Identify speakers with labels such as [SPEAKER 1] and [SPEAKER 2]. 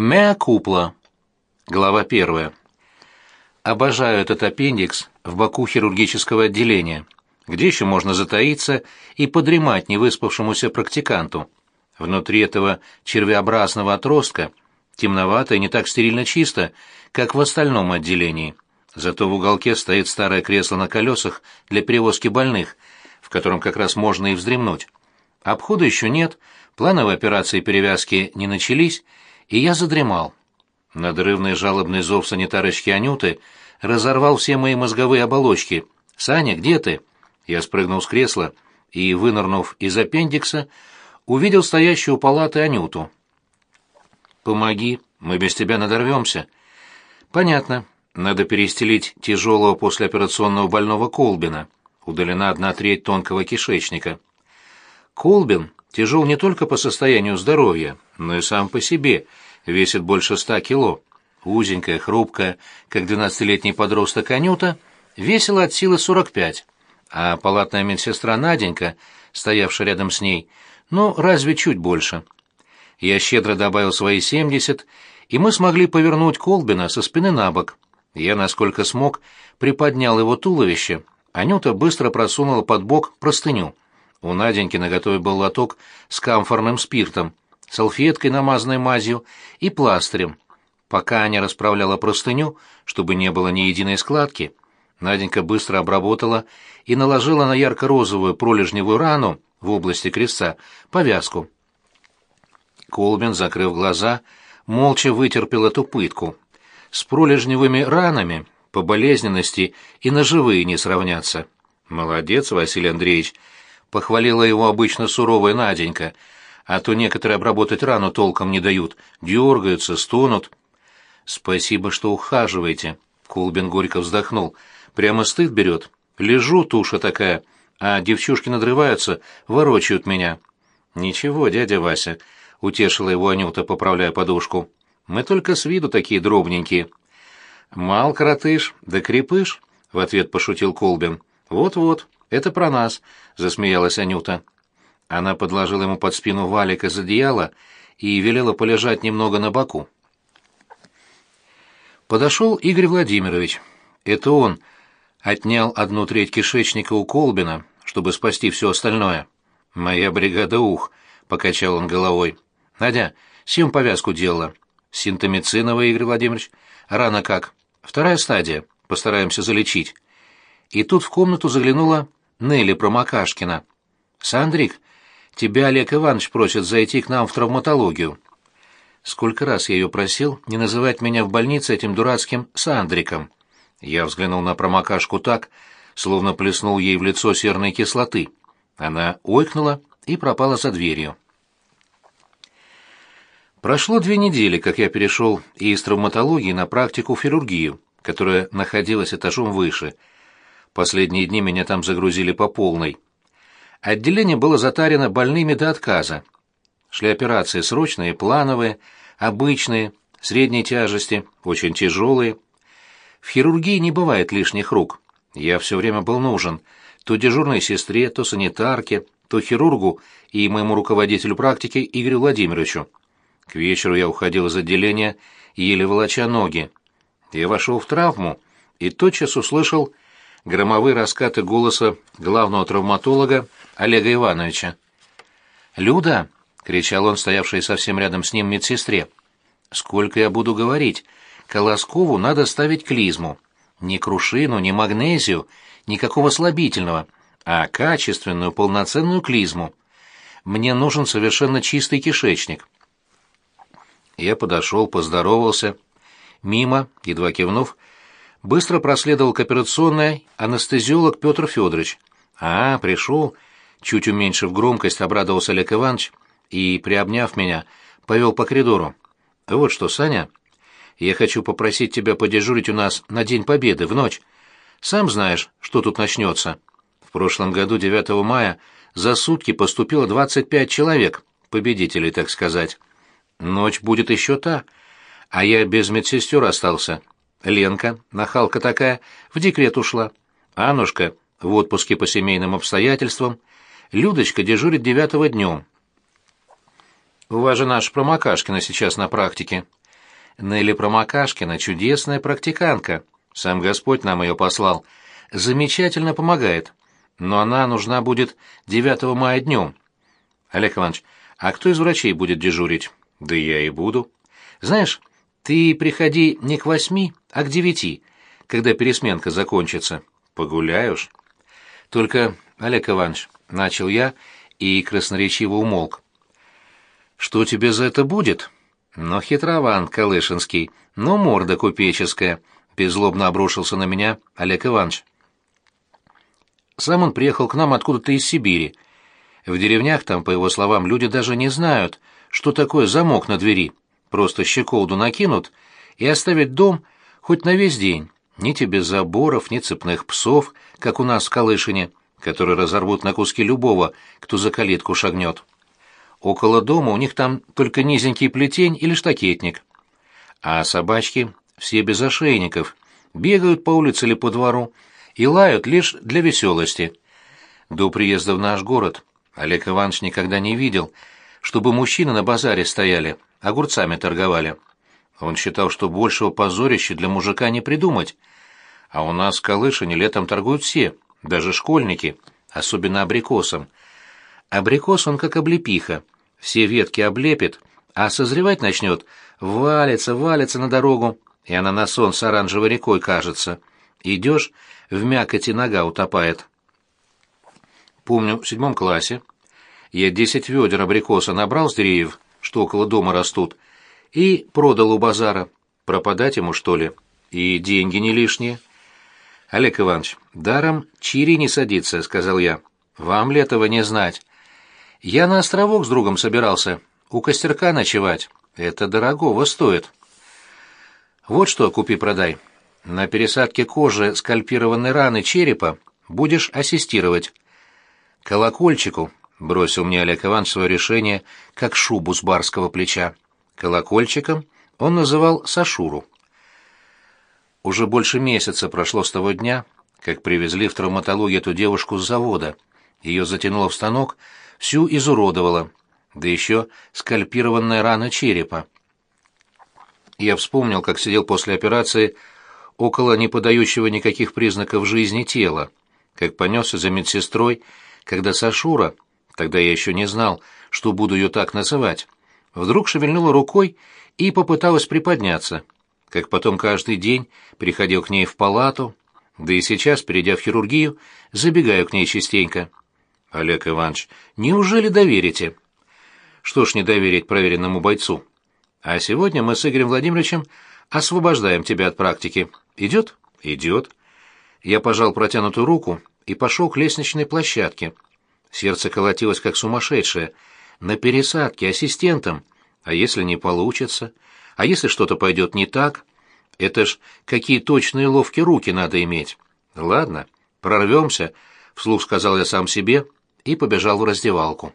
[SPEAKER 1] Меа купла. Глава первая. Обожаю этот аппендикс в боку хирургического отделения, где еще можно затаиться и подремать невыспавшемуся практиканту. Внутри этого червеобразного отростка темновато и не так стерильно чисто, как в остальном отделении. Зато в уголке стоит старое кресло на колесах для перевозки больных, в котором как раз можно и вздремнуть. Обхода еще нет, плановые операции перевязки не начались, и я задремал. Надрывный жалобный зов санитарочки Анюты разорвал все мои мозговые оболочки. «Саня, где ты?» Я спрыгнул с кресла и, вынырнув из аппендикса, увидел стоящую у палаты Анюту. «Помоги, мы без тебя надорвемся». «Понятно. Надо перестелить тяжелого послеоперационного больного Колбина. Удалена одна треть тонкого кишечника». Колбин тяжел не только по состоянию здоровья, но и сам по себе, весит больше ста кило. Узенькая, хрупкая, как двенадцатилетний подросток Анюта, весила от силы сорок пять, а палатная медсестра Наденька, стоявшая рядом с ней, ну, разве чуть больше. Я щедро добавил свои семьдесят, и мы смогли повернуть Колбина со спины на бок. Я, насколько смог, приподнял его туловище, Анюта быстро просунула под бок простыню — у Наденьки наготове был лоток с камфорным спиртом, салфеткой, намазанной мазью, и пластырем. Пока Аня расправляла простыню, чтобы не было ни единой складки, Наденька быстро обработала и наложила на ярко-розовую пролежневую рану в области креста повязку. Колбин, закрыв глаза, молча вытерпел эту пытку. С пролежневыми ранами по болезненности и ножевые не сравнятся. «Молодец, Василий Андреевич!» похвалила его обычно суровая Наденька, а то некоторые обработать рану толком не дают, дергаются, стонут. Спасибо, что ухаживаете, Колбин горько вздохнул. Прямо стыд берет. Лежу, туша такая, а девчушки надрываются, ворочают меня. Ничего, дядя Вася, утешила его Анюта, поправляя подушку. Мы только с виду такие дробненькие. Мал коротыш, да крепыш, в ответ пошутил Колбин. Вот-вот. «Это про нас», — засмеялась Анюта. Она подложила ему под спину валик из одеяла и велела полежать немного на боку. Подошел Игорь Владимирович. Это он отнял одну треть кишечника у Колбина, чтобы спасти все остальное. «Моя бригада ух», — покачал он головой. «Надя, сим повязку делала». «Синтомициновая, Игорь Владимирович. Рано как. Вторая стадия. Постараемся залечить». И тут в комнату заглянула Нелли Промокашкина. «Сандрик, тебя Олег Иванович просит зайти к нам в травматологию». Сколько раз я ее просил не называть меня в больнице этим дурацким Сандриком. Я взглянул на промокашку так, словно плеснул ей в лицо серной кислоты. Она ойкнула и пропала за дверью. Прошло две недели, как я перешел из травматологии на практику в хирургию, которая находилась этажом выше — Последние дни меня там загрузили по полной. Отделение было затарено больными до отказа. Шли операции срочные, плановые, обычные, средней тяжести, очень тяжелые. В хирургии не бывает лишних рук. Я все время был нужен. То дежурной сестре, то санитарке, то хирургу и моему руководителю практики Игорю Владимировичу. К вечеру я уходил из отделения, еле волоча ноги. Я вошел в травму и тотчас услышал громовые раскаты голоса главного травматолога Олега Ивановича. «Люда!» — кричал он, стоявший совсем рядом с ним медсестре. «Сколько я буду говорить? Колоскову надо ставить клизму. Ни крушину, ни магнезию, никакого слабительного, а качественную полноценную клизму. Мне нужен совершенно чистый кишечник». Я подошел, поздоровался. Мимо, едва кивнув, быстро проследовал к операционной анестезиолог Петр Федорович. «А, пришел!» Чуть уменьшив громкость, обрадовался Олег Иванович и, приобняв меня, повел по коридору. «Вот что, Саня, я хочу попросить тебя подежурить у нас на День Победы в ночь. Сам знаешь, что тут начнется. В прошлом году, 9 мая, за сутки поступило 25 человек, победителей, так сказать. Ночь будет еще та, а я без медсестер остался. Ленка, нахалка такая, в декрет ушла. Аннушка в отпуске по семейным обстоятельствам. Людочка дежурит девятого днем. У вас же наша промокашкина сейчас на практике. Нелли Промокашкина чудесная практиканка. Сам Господь нам ее послал. Замечательно помогает. Но она нужна будет 9 мая днем. Олег Иванович, а кто из врачей будет дежурить? Да я и буду. Знаешь, ты приходи не к восьми, а к девяти, когда пересменка закончится. Погуляешь. Только, Олег Иванович, начал я и красноречиво умолк. Что тебе за это будет? Но хитрован Калышинский, но морда купеческая, беззлобно обрушился на меня Олег Иванович. Сам он приехал к нам откуда-то из Сибири. В деревнях там, по его словам, люди даже не знают, что такое замок на двери. Просто щеколду накинут и оставить дом хоть на весь день. Ни тебе заборов, ни цепных псов, как у нас в Калышине, которые разорвут на куски любого, кто за калитку шагнет. Около дома у них там только низенький плетень или штакетник. А собачки все без ошейников, бегают по улице или по двору и лают лишь для веселости. До приезда в наш город Олег Иванович никогда не видел, чтобы мужчины на базаре стояли, огурцами торговали. Он считал, что большего позорища для мужика не придумать. А у нас в Калышине летом торгуют все, даже школьники, особенно абрикосом. Абрикос он как облепиха, все ветки облепит, а созревать начнет, валится, валится на дорогу, и она на солнце оранжевой рекой кажется. Идешь, в мякоти нога утопает. Помню, в седьмом классе я десять ведер абрикоса набрал с деревьев, что около дома растут, и продал у базара. Пропадать ему, что ли? И деньги не лишние. Олег Иванович, даром чири не садится, сказал я. Вам ли этого не знать? Я на островок с другом собирался, у костерка ночевать. Это дорогого стоит. Вот что купи-продай. На пересадке кожи скальпированной раны черепа будешь ассистировать. Колокольчику бросил мне Олег Иванович свое решение как шубу с барского плеча. Колокольчиком он называл Сашуру. Уже больше месяца прошло с того дня, как привезли в травматологию эту девушку с завода. Ее затянуло в станок, всю изуродовало, да еще скальпированная рана черепа. Я вспомнил, как сидел после операции около не подающего никаких признаков жизни тела, как понесся за медсестрой, когда Сашура, тогда я еще не знал, что буду ее так называть, вдруг шевельнула рукой и попыталась приподняться, как потом каждый день приходил к ней в палату, да и сейчас, перейдя в хирургию, забегаю к ней частенько. Олег Иванович, неужели доверите? Что ж не доверить проверенному бойцу? А сегодня мы с Игорем Владимировичем освобождаем тебя от практики. Идет? Идет. Я пожал протянутую руку и пошел к лестничной площадке. Сердце колотилось как сумасшедшее. На пересадке ассистентом. А если не получится? А если что-то пойдет не так? Это ж какие точные ловкие руки надо иметь. Ладно, прорвемся, — вслух сказал я сам себе — и побежал в раздевалку.